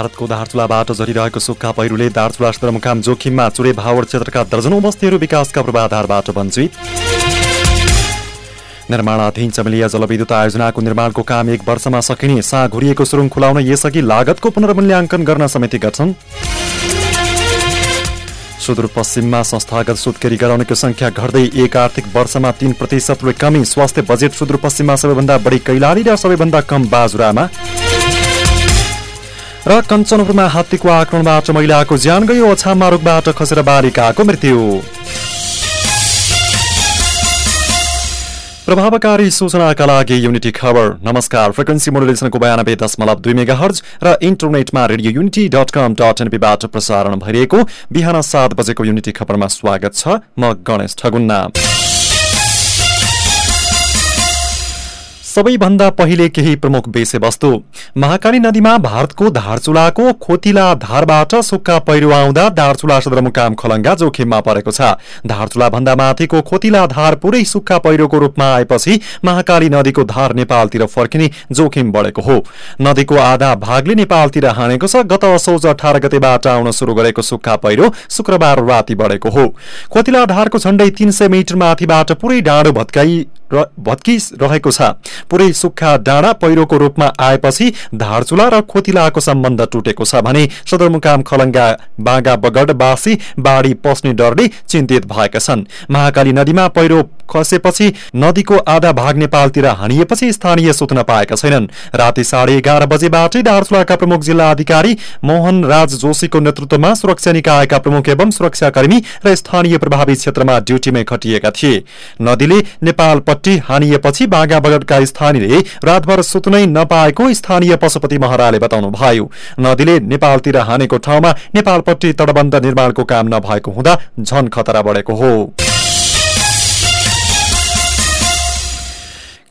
भारतको दार्चुलाबाट झरिरहेको सुक्खा पहिरोले दार्चुला सदरमुकाम जोखिममा चुरे भावर क्षेत्रका दर्जनौं बस्तीहरू विकासका पूर्वाधारबाट वञ्चित। निर्माणाधीन चमेलिया जलविद्युत आयोजनाको निर्माणको काम एक वर्षमा सकिने सा घुरिएको सुरुङ खुलाउन यसअघि लागतको पुनर्मूल्याङ्कन गर्न समिति गठन। सुदूरपश्चिममा संस्थागत सुत्केरी गराउनेको संख्या घट्दै एक आर्थिक वर्षमा तीन प्रतिशतले कमी। स्वास्थ्य बजेट सुदूरपश्चिममा सबैभन्दा बढी कैलाली र सबैभन्दा कम बाजुरामा। र कञ्चनपुरमा हात्तीको आक्रमणबाट महिलाको ज्यान गयो ओछाममा रोगबाट खसेर बालिकाको मृत्यु। प्रभावकारी सूचनाका लागि युनिटी खबर। नमस्कार फ्रिक्वेन्सी मोडुलेसनको बयानब्बे दशमलव दुई मेगा हर्ज र इन्टरनेटमा radio Unity dot com dot एनपीबाट प्रसारण भइरहेको बिहान सात बजेको युनिटी खबरमा स्वागत छ म गणेश ठगुन्ना। सबैभन्दा पहिले केही प्रमुख विषयवस्तु महाकाली नदीमा भारतको धारचुलाको खोतिला धारबाट सुक्खा पहिरो आउँदा दार्चुला सदरमुकाम खलङ्गा जोखिममा परेको छ। धारचुला भन्दा माथिको खोतिला धार पुरै सुक्खा पहिरोको रूपमा आएपछि महाकाली नदीको धार नेपालतिर फर्किने जोखिम बढेको हो। नदीको आधा भागले नेपालतिर हानेको छ। गत असौज अठार गतेबाट आउन शुरू गरेको सुक्खा पहिरो शुक्रबार राति बढेको हो। खोतिला धारको झण्डै तीन सय मिटर माथिबाट पुरै डाँडो भत्काई भत्किरहेको छ। पुरै सुक्खा डाँडा पहिरोको रूपमा आएपछि धारचुला र खोतिलाको सम्बन्ध टुटेको छ भने सदरमुकाम खलङ्गा बागा बगडवासी बाढी पस्ने डरले चिन्तित भएका छन्। महाकाली नदीमा पहिरो खसेपछि नदीको आधा भाग नेपालतिर हानिएपछि स्थानीय सुत्न पाएका छैनन्। राति साढे एघार बजेबाटै दार्चुलाका प्रमुख जिल्ला अधिकारी मोहन राज जोशीको नेतृत्वमा सुरक्षा निकायका प्रमुख एवं सुरक्षाकर्मी र स्थानीय प्रभावित क्षेत्रमा ड्यूटीमै खटिएका थिए। नदीले नेपालपट्टि हानिएपछि बागा बगडका स्थानीयले रातभर सुत्नै नपाएको स्थानीय पशुपति महराले बताउनु भयो। नदीले नेपालतिर हानेको ठाउँमा नेपालपट्टि तटबन्ध निर्माणको काम नभएको हुँदा झन खतरा बढेको हो।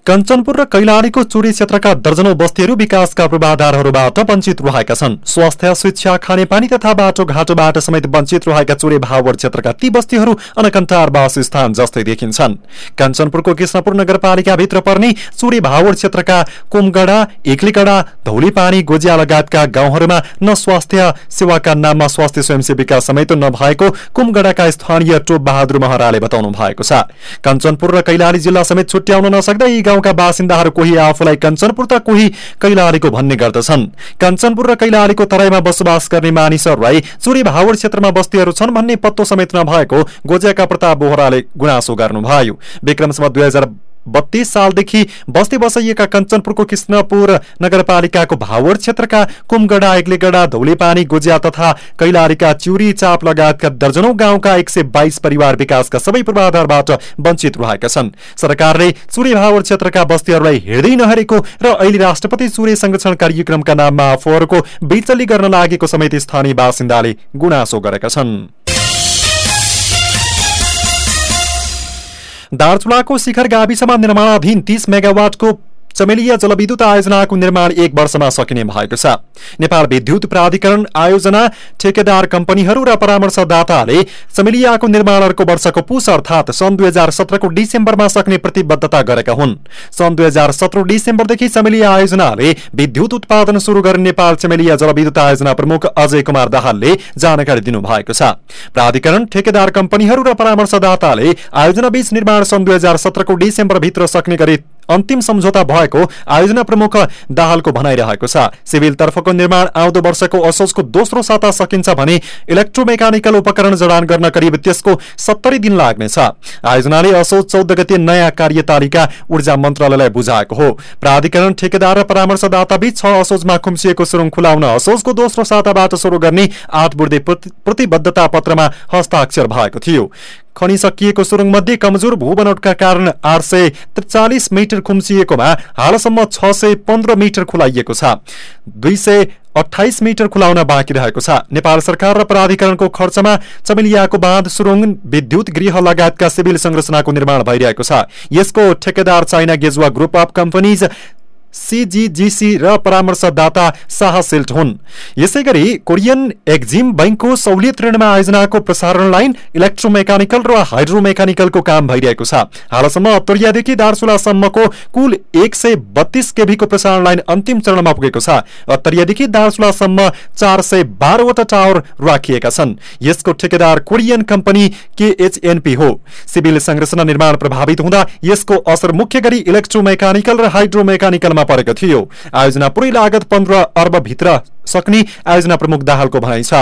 कञ्चनपुर र कैलालीको चुरी क्षेत्रका दर्जनौ बस्तीहरू विकासका पूर्वाधारहरूबाट वञ्चित रहेका छन्। स्वास्थ्य शिक्षा खानेपानी तथा बाटोघाटोबाट समेत वञ्चित रहेका चुरे भावर क्षेत्रका ती बस्तीहरू अनकन्तार स्थान जस्तै देखिन्छन्। कञ्चनपुरको कृष्णपुर नगरपालिकाभित्र पर्ने चुरे भावर क्षेत्रका कुमगडा एक्लिकडा धौलीपानी गोजिया लगायतका गाउँहरूमा न स्वास्थ्य सेवाका नाममा स्वास्थ्य स्वयंसेविका समेत नभएको कुमगडाका स्थानीय टोप बहादुर महराले बताउनु भएको छ। कञ्चनपुर र कैलाली जिल्ला समेत छुट्याउन नसक्दा यी गाउँका बासिन्दाहरू कोही आफूलाई कञ्चनपुर त कोही कैलालीको भन्ने गर्दछन्। कञ्चनपुर र कैलालीको तराईमा बसोबास गर्ने मानिसहरूलाई चुरी भावर क्षेत्रमा बस्तीहरू छन् भन्ने पत्तो समेत नभएको गोजियाका प्रताप बोहराले गुनासो गर्नुभयो। विक्रमसम्म दुई हजार बत्तीस सालदेखि बस्ती बसाइएका कञ्चनपुरको कृष्णपुर नगरपालिकाको भावर क्षेत्रका कुमगडा एक्लेगडा धौलेपानी गोजिया तथा कैलालीका चिउरी चाप लगायतका दर्जनौ गाउँका एक सय बाइस परिवार विकासका सबै पूर्वाधारबाट वञ्चित रहेका छन्। सरकारले चुरे भावर क्षेत्रका बस्तीहरूलाई हेर्दै नहेरेको र अहिले राष्ट्रपति चुरे संरक्षण कार्यक्रमका नाममा आफूहरूको बेचली गर्न लागेको समेत स्थानीय बासिन्दाले गुनासो गरेका छन्। दार्चुलाको शिखर गाविसमा निर्माणाधीन तीस मेगावाटको चमेलिया जलविद्युत आयोजनाको निर्माण एक वर्षमा सकिने भएको छ। नेपाल विद्युत प्राधिकरण आयोजना ठेकेदार कम्पनीहरू र परामर्शदाताले चमेलियाको निर्माण अर्को वर्षको पुस अर्थात सन् दुई हजार सत्रको डिसेम्बरमा सक्ने प्रतिबद्धता गरेका हुन्। सन् दुई हजार सत्र डिसेम्बरदेखि चमेलिया आयोजनाले विद्युत उत्पादन शुरू गर्ने नेपाल चमेलिया जलविद्युत आयोजना प्रमुख अजय कुमार दाहालले जानकारी दिनुभएको छ। प्राधिकरण ठेकेदार कम्पनीहरू र परामर्शदाताले आयोजना बीच निर्माण सन् दुई हजार सत्रको डिसेम्बरभित्र सक्ने गरी अन्तिम सम्झौता भएको आयोजना प्रमुख दाहालको भनाइरहेको छ। सिभिल तर्फको निर्माण आउँदो वर्षको असोजको दोस्रो साता सकिन्छ भने इलेक्ट्रोमेकानिकल उपकरण जडान गर्न करिब त्यसको सत्तरी दिन लाग्नेछ। आयोजनाले असोज चौध गते नयाँ कार्यतालिका ऊर्जा मन्त्रालयलाई बुझाएको हो। प्राधिकरण ठेकेदार र परामर्शदाता बीच छ असोजमा खुम्सिएको सुरुङ खुलाउन असोजको दोस्रो साताबाट शुरू गर्ने आठ बुर्दे प्रतिबद्धता पत्रमा हस्ताक्षर भएको थियो। खनि सकिएको सुरुङ मध्ये कमजोर भूबनोटका कारण आठ सय त्रिचालिस मिटर खुम्चिएकोमा हालसम्म छ सय पन्ध्र मिटर खुलाइएको छ। दुई सय अठाइस मिटर खुलाउन बाँकी रहेको छ। नेपाल सरकार र प्राधिकरणको खर्चमा चमेलियाको बाँध सुरुङ विद्युत गृह लगायतका सिभिल संरचनाको निर्माण भइरहेको छ। यसको ठेकेदार चाइना गेजुवा ग्रुप अफ कम्पनीज सिजिजिसी र परामर्शदाता साहसिल्ट हुन्। यसै गरी कोरियन एक्जिम बैङ्कको सहुलियत ऋणमा आयोजनाको प्रसारण लाइन इलेक्ट्रोमेकानिकल र हाइड्रोमेकानिकलको काम भइरहेको छ। हालसम्म अत्तरियादेखि दार्चुलासम्मको कुल एक सय बत्तीस केभीको प्रसारण लाइन अन्तिम चरणमा पुगेको छ। अत्तरियादेखि दार्चुलासम्म चार सय बाह्रवटा टावर राखिएका छन्। यसको ठेकेदार कोरियन कम्पनी केएचएनपी हो। सिभिल संरचना निर्माण प्रभावित हुँदा यसको असर मुख्य गरी इलेक्ट्रोमेकानिकल र हाइड्रोमेकानिकलमा परेको थियो। आयोजना पुरै लागत पन्ध्र अर्बभित्र सक्ने आयोजना प्रमुख दाहालको भनाइ छ।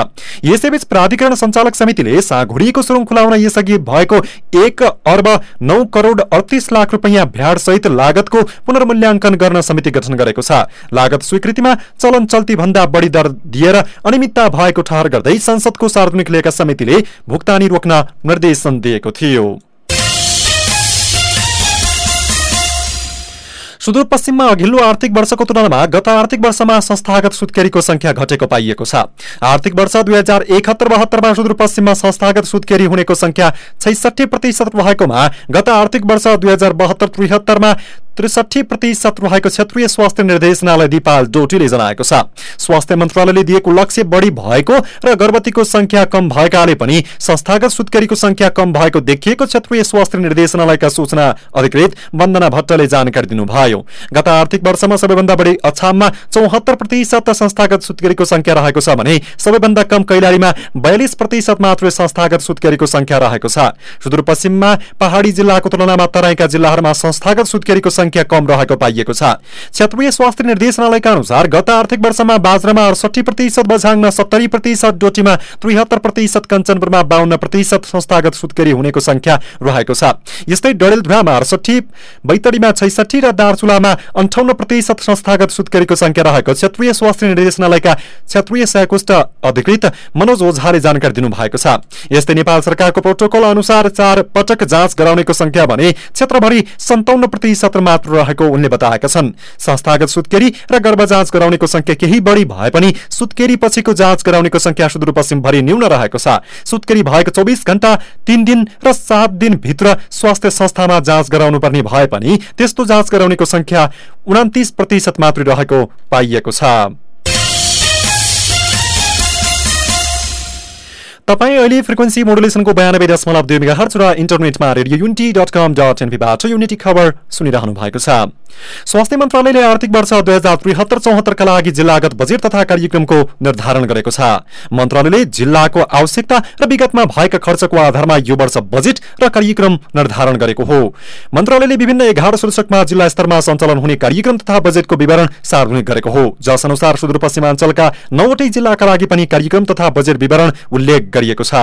यसैबीच प्राधिकरण सञ्चालक समितिले साघुडीको सुरुङ खुलाउन यसअघि भएको एक अर्ब नौ करोड अडतिस लाख रुपियाँ भ्याड सहित लागतको पुनर्मूल्याङ्कन गर्न समिति गठन गरेको छ। लागत स्वीकृतिमा चलन चल्ती भन्दा बढी दर दिएर अनियमितता भएको ठहर गर्दै संसदको सार्वजनिक लिएका समितिले भुक्तानी रोक्न निर्देशन दिएको थियो। सुदूरपश्चिममा अघिल्लो आर्थिक वर्षको तुलनामा गत आर्थिक वर्षमा संस्थागत सुत्केरीको संख्या घटेको पाइएको छ। आर्थिक वर्ष दुई हजार एकहत्तर बहत्तरमा सुदूरपश्चिममा संस्थागत सुत्केरी हुनेको संख्या छैसठी प्रतिशत रहेकोमा गत आर्थिक वर्ष दुई हजार बहत्तर त्रिहत्तरमा त्रिसठी प्रतिशत रहेको क्षेत्रीय स्वास्थ्य निर्देशनालय दिपाल डोटीले जनाएको छ। स्वास्थ्य मन्त्रालयले दिएको लक्ष्य बढी भएको र गर्भवतीको संख्या कम भएकाले पनि संस्थागत सुत्केरीको संख्या कम भएको देखिएको क्षेत्रीय स्वास्थ्य निर्देशनालयका सूचना अधिकृत वन्दना भट्टले जानकारी दिनुभयो। गत आर्थिक वर्षमा सबैभन्दा बढी अछाममा चौहत्तर प्रतिशत संस्थागत सुत्केरीको संख्या रहेको छ भने सबैभन्दा कम कैलालीमा बयालिस प्रतिशत मात्रै संस्थागत सुत्केरीको संख्या रहेको छ। सुदूरपश्चिममा पहाड़ी जिल्लाको तुलनामा तराईका जिल्लाहरूमा संस्थागत सुत्केरीको संख्या कम रहेको पाइएको छ। क्षेत्रीय स्वास्थ्य निर्देशनालयका अनुसार गत आर्थिक वर्षमा बाज्रामा अडसठी प्रतिशत बझाङमा सत्तरी प्रतिशत डोटीमा त्रिहत्तर प्रतिशत कञ्चनपुरमा बाहन्न प्रतिशत संस्थागत सुत्केरी हुनेको संख्या रहेको छ। यस्तै डडेलधुरामा अडसठी बैतडीमा छैसठी र दार्चुलामा अन्ठाउन्न प्रतिशत संस्थागत सुत्केरीको संख्या रहेको क्षेत्रीय स्वास्थ्य निर्देशनालयका क्षेत्रीय सहकुष्ट अधिकृत मनोज ओझाले जानकारी दिनुभएको छ। यस्तै नेपाल सरकारको प्रोटोकल अनुसार चार पटक जाँच गराउनेको संख्या भने क्षेत्रभरि सन्ताउन्न प्रतिशत मात्र रहेको उनले बताएका छन्। संस्थागत सुत्केरी र गर्भ जाँच गराउनेको संख्या केही बढी भए पनि सुत्केरी पछिको जाँच गराउनेको संख्या सुदूरपश्चिमभरि न्यून रहेको छ। सुत्केरी भएको चौबिस घण्टा तीन दिन र सात दिनभित्र स्वास्थ्य संस्थामा जाँच गराउनु पर्ने भए पनि त्यस्तो जाँच गराउनेको संख्या उनातिस प्रतिशत मात्रै रहेको पाइएको छ। तपाईँ अहिले फ्रिक्वेन्सी मोडुलेसनको बयानब्बे दशमलव दुई मेगा र इन्टरनेटमा radio unity dot com dot एनपीबाट unity खबर सुनिरहनु भएको छ। स्वास्थ्य मन्त्रालयले आर्थिक वर्ष दुई हजार त्रिहत्तर चौहत्तरका लागि जिल्लागत बजेट तथा कार्यक्रमको निर्धारण गरेको छ। मन्त्रालयले जिल्लाको आवश्यकता र विगतमा भएका खर्चको आधारमा यो वर्ष बजेट र कार्यक्रम निर्धारण गरेको हो। मन्त्रालयले विभिन्न एघार शीर्षकमा जिल्ला स्तरमा सञ्चालन हुने कार्यक्रम तथा बजेटको विवरण सार्वजनिक गरेको हो। जस अनुसार सुदूरपश्चिमाञ्चलका नौवटै जिल्लाका लागि पनि कार्यक्रम तथा बजेट विवरण उल्लेख गरिएको छ।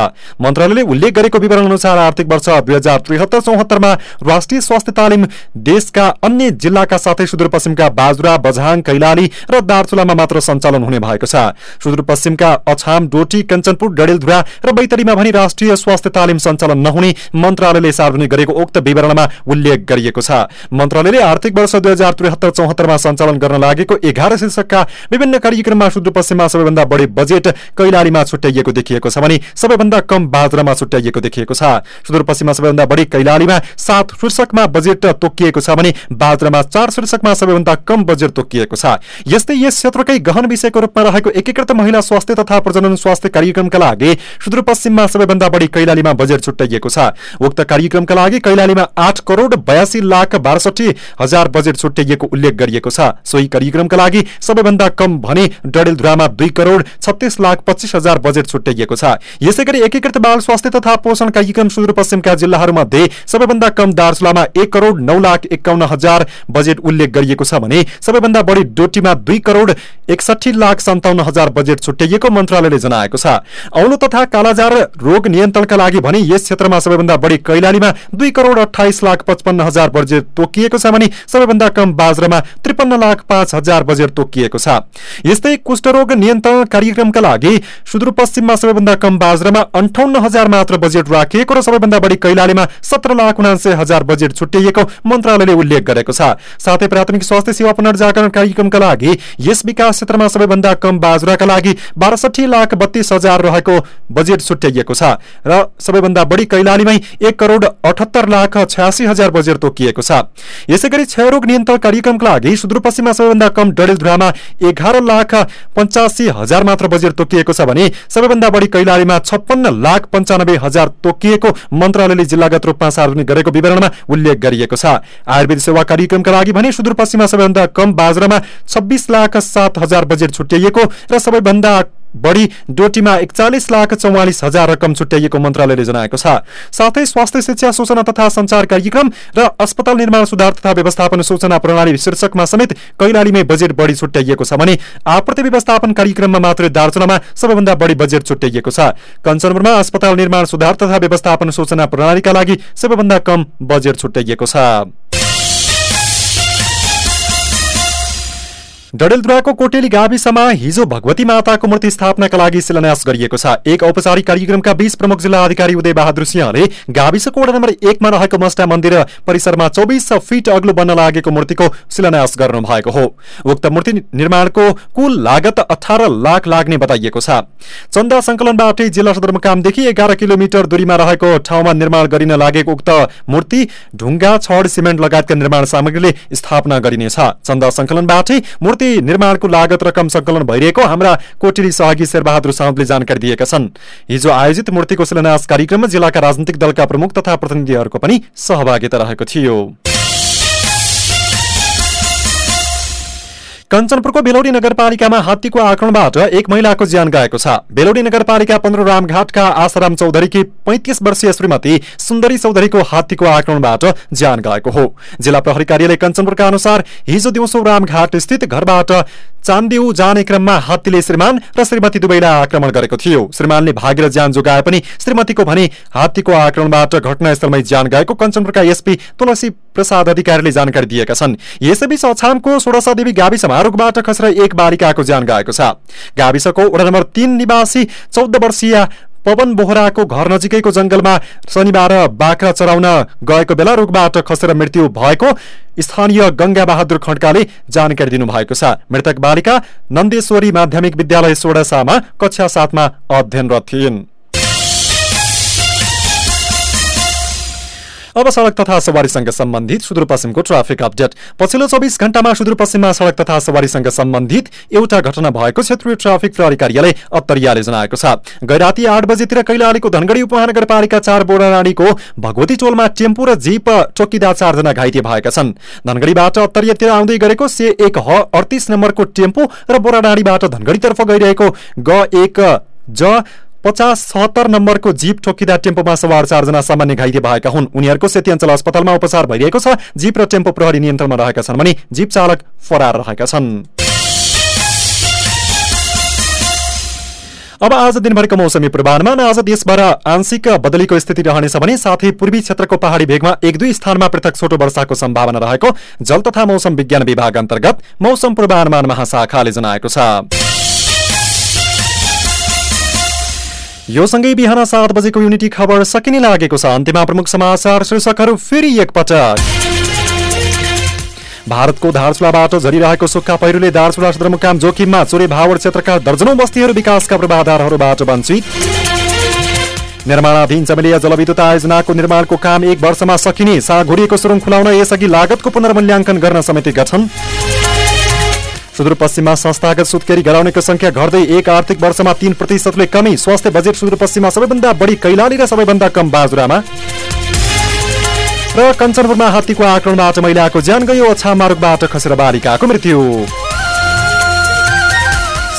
मन्त्रालयले उल्लेख गरेको विवरण अनुसार आर्थिक वर्ष दुई हजार त्रिहत्तर चौहत्तरमा राष्ट्रिय स्वास्थ्य तालिम देशका अन्य जिल्लाका साथै सुदूरपश्चिमका बाजुरा बझाङ कैलाली र दार्चुलामा मात्र सञ्चालन हुने भएको छ। सुदूरपश्चिमका अछाम डोटी कञ्चनपुर डडेलधुरा र बैतडीमा भनी राष्ट्रिय स्वास्थ्य तालिम सञ्चालन नहुने मन्त्रालयले सार्वजनिक गरेको उक्त विवरणमा उल्लेख गरिएको छ। मन्त्रालयले आर्थिक वर्ष दुई हजार त्रिहत्तर चौहत्तरमा सञ्चालन गर्न लागेको एघार शीर्षकका विभिन्न कार्यक्रममा सुदूरपश्चिममा सबैभन्दा बढी बजेट कैलालीमा छुट्याइएको देखिएको छ भने सबैभन्दा कम बाजुरामा छुट्याइएको देखिएको छ। सुदूरपश्चिममा सबैभन्दा बढी कैलालीमा सात शीर्षकमा बजेट तोकिएको छ भने बाजुरामा चार शीर्षकमा सबैभन्दा कम बजेट तोकिएको छ। यस्तै यस क्षेत्रकै गहन विषयको रूपमा रहेको एकीकृत महिला स्वास्थ्य तथा प्रजनन स्वास्थ्य कार्यक्रमका लागि सुदूरपश्चिममा सबैभन्दा बढी कैलालीमा बजेट छुट्याइएको छ। उक्त कार्यक्रमका लागि कैलालीमा आठ करोड बयासी लाख बासठी हजार बजेट छुट्याइएको उल्लेख गरिएको छ। सोही कार्यक्रमका लागि सबैभन्दा कम भने डडेलधुरामा दुई करोड छत्तीस लाख पच्चिस हजार बजेट छुट्याइएको छ। यसै गरी एकीकृत बाल स्वास्थ्य तथा पोषण कार्यक्रम सुदूरपश्चिमका जिल्लाहरूमध्ये सबैभन्दा कम दार्चुलामा एक करोड नौ लाख एकाउन्न हजार बजेट उल्लेख गरिएको छ भने सबैभन्दा बढी डोटीमा दुई करोड एकसठी लाख सन्ताउन्न हजार बजेट छुट्याइएको मन्त्रालयले जनाएको छ। औलो तथा कालाजार रोग नियन्त्रणका लागि भने यस क्षेत्रमा सबैभन्दा बढी कैलालीमा दुई करोड अठाइस लाख पचपन्न हजार बजेट तोकिएको छ भने सबैभन्दा कम बाज्रामा त्रिपन्न लाख पाँच हजार बजेट तोकिएको छ। यस्तै कुष्ठरोग नियन्त्रण कार्यक्रमका लागि सुदूरपश्चिममा सबैभन्दा कम बाजुरामा अन्ठाउन्न हजार मात्र बजेट राखिएको र सबैभन्दा बढी कैलालीमा सत्र लाख उनासे हजार बजेट छुट्याइएको मन्त्रालयले उल्लेख गरेको छ। साथै प्राथमिक स्वास्थ्य सेवा पुनर्जागरण कार्यक्रमका लागि यस विकास क्षेत्रमा सबैभन्दा कम बाजुराका लागि बासठी लाख बत्तीस हजार रहेको बजेट छुट्याइएको छ र सबैभन्दा बढी कैलालीमै एक करोड अठहत्तर लाख छयासी हजार बजेट तोकिएको छ। यसै गरी क्षयरोग नियन्त्रण कार्यक्रमका लागि सुदूरपश्चिममा सबैभन्दा कम डडेलधुरामा एघार लाख पञ्चासी हजार मात्र बजेट तोकिएको छ भने सबैभन्दा बढी कैलालीमा छप्पन्न लाख पञ्चानब्बे हजार तोकिएको मन्त्रालयले जिल्लागत रूपमा सार्वजनिक गरेको विवरणमा उल्लेख गरिएको छ। आयुर्वेद सेवा कार्यक्रमका लागि भने सुदूरपश्चिममा सबैभन्दा कम बाजुरामा छब्बीस लाख सात हजार बजेट छुट्याइएको र सबैभन्दा बढी डोटीमा एकचालिस लाख चौवालिस हजार रकम छुट्याइएको मन्त्रालयले जनाएको छ। साथै स्वास्थ्य शिक्षा सूचना तथा संचार कार्यक्रम र अस्पताल निर्माण सुधार तथा व्यवस्थापन सूचना प्रणाली शीर्षकमा समेत कैलालीमै बजेट बढी छुट्याइएको छ भने आपूर्ति व्यवस्थापन कार्यक्रममा मात्रै दार्चुलामा सबैभन्दा बढी बजेट छुट्याइएको छ। कञ्चनपुरमा अस्पताल निर्माण सुधार तथा व्यवस्थापन सूचना प्रणालीका लागि सबैभन्दा कम बजेट छुट्याइएको छ। डडेलधुराको कोटेली गाविसमा हिजो भगवती माताको मूर्ति स्थापनाका लागि शिलान्यास गरिएको छ। एक औपचारिक कार्यक्रमका बीच प्रमुख जिल्ला अधिकारी उदय बहादुर सिंहले गाविसको वडा नम्बर एकमा रहेको मस्टा मन्दिर परिसरमा चौबिस फिट अग्लो बन्न लागेको मूर्तिको शिलान्यास गर्नु भएको हो। उक्त मूर्ति निर्माणको कुल लागत अठार लाख लाग्ने बताइएको छ। चन्दा संकलनबाटै जिल्ला सदरमुकामदेखि एघार किलोमिटर दूरीमा रहेको ठाउँमा निर्माण गरिन लागेको उक्त मूर्ति ढुङ्गा छड सिमेन्ट लगायतका निर्माण सामग्रीले स्थापना गरिनेछ। चन्दा संकलनबाटै मूर्ति निर्माणको लागत रकम संकलन भइरहेको हाम्रा कोटेली सहयोगी शेरबहादुर साउदले जानकारी दिएका छन्। हिजो आयोजित मूर्तिको शिलान्यास कार्यक्रममा जिल्लाका राजनीतिक दलका प्रमुख तथा प्रतिनिधिहरूको पनि सहभागिता रहेको थियो। कञ्चनपुरको बेलौडी नगरपालिकामा हात्तीको आक्रमणबाट एक महिलाको ज्यान गएको छ। बेलौडी नगरपालिका पन्ध्र रामघाटका आसाराम चौधरीकी पैंतिस वर्षीय श्रीमती सुन्दरी चौधरीको हात्तीको आक्रमणबाट ज्यान गएको हो। जिल्ला प्रहरी कार्यालय कञ्चनपुरका अनुसार हिजो दिउँसो रामघाट स्थित घरबाट चान्दिउ जाने क्रममा हात्तीले श्रीमान र श्रीमती दुवैलाई आक्रमण गरेको थियो। श्रीमानले भागेर ज्यान जोगाए पनि श्रीमतीको भने हात्तीको आक्रमणबाट घटनास्थलमै ज्यान गएको कञ्चनपुरका एसपी तुलसी प्रसाद अधिकारीले जानकारी दिएका छन्। यसैबीच अछामको देवी गाविसमा रोगबाट खसेर एक बालिकाको ज्यान गएको छ। गाविसको वडा नम्बर तीन निवासी चौध वर्षीय पवन बोहराको घर नजिकैको जंगलमा शनिबार बाख्रा चराउन गएको बेला रोगबाट खसेर मृत्यु भएको स्थानीय गंगा बहादुर खड्काले जानकारी दिनुभएको छ। मृतक बालिका नन्देश्वरी माध्यमिक विद्यालय सोडासामा कक्षा सातमा अध्ययनरत थिइन्। अब सड़क तथा सवारीसँग सम्बन्धित सुदूरपश्चिमको ट्राफिक अपडेट। पछिल्लो चौबिस घण्टामा सुदूरपश्चिममा सड़क तथा सवारीसँग सम्बन्धित एउटा घटना भएको क्षेत्रीय ट्राफिक प्रहरी कार्यालय अत्तरियाले जनाएको छ। गैराती आठ बजेतिर कैलालीको धनगढ़ी उपमहानगरपालिका चार बोराडाँडीको भगवती टोलमा टेम्पू र जीप चौकीदा चारजना घाइते भएका छन्। धनगढ़ीबाट अत्तरियातिर आउँदै गरेको से एक ह अडतिस नम्बरको टेम्पू र बोराडाँडीबाट धनगढ़ीतर्फ गइरहेको ग एक ज पचास छहत्तर नम्बरको जीप ठोकिँदा टेम्पोमा सवार चारजना सामान्य घाइते भएका हुन्। उनीहरूको सेती अञ्चल अस्पतालमा उपचार भइरहेको छ। जीप र टेम्पो प्रहरी नियन्त्रणमा रहेका छन् भने जीप चालक फरार रहेका छन्। अब आज दिनभरिको मौसमी पूर्वानुमान। आज देशभर आंशिक बदलीको स्थिति रहनेछ भने साथै पूर्वी क्षेत्रको पहाड़ी भेगमा एक दुई स्थानमा पृथक छोटो वर्षाको सम्भावना रहेको जल तथा मौसम विज्ञान विभाग अन्तर्गत मौसम पूर्वानुमान महाशाखाले जनाएको छ। यो सँगै बिहान सात बजेको युनिटी खबर सकिने लागेको छ। अन्त्यमा प्रमुख समाचार शीर्षकहरू फेरि एकपटक। भारतको धारचुलाबाट झरिरहेको सुक्खा पहिरोले दार्चुला सदरमुकाम जोखिममा चोरे भावर क्षेत्रका दर्जनौं बस्तीहरू विकासका पूर्वाधारहरूबाट वञ्चित। निर्माणाधीन चमेलिया जलविद्युत आयोजनाको निर्माणको काम एक वर्षमा सकिने सा घुरिएको सुरुङ खुलाउन यसअघि लागतको पुनर्मूल्याङ्कन गर्न समिति गठन। सुदूरपश्चिममा संस्थागत सुत्केरी गराउनेको संख्या घट्दै एक आर्थिक वर्षमा तीन प्रतिशतले कमी। स्वास्थ्य बजेट सुदूरपश्चिममा सबैभन्दा बढी कैलाली र सबैभन्दा कम बाजुरामा। र कञ्चनपुरमा हात्तीको आक्रमणबाट महिलाको ज्यान गयो। अछाम मार्गबाट खसेर बालिकाको मृत्यु।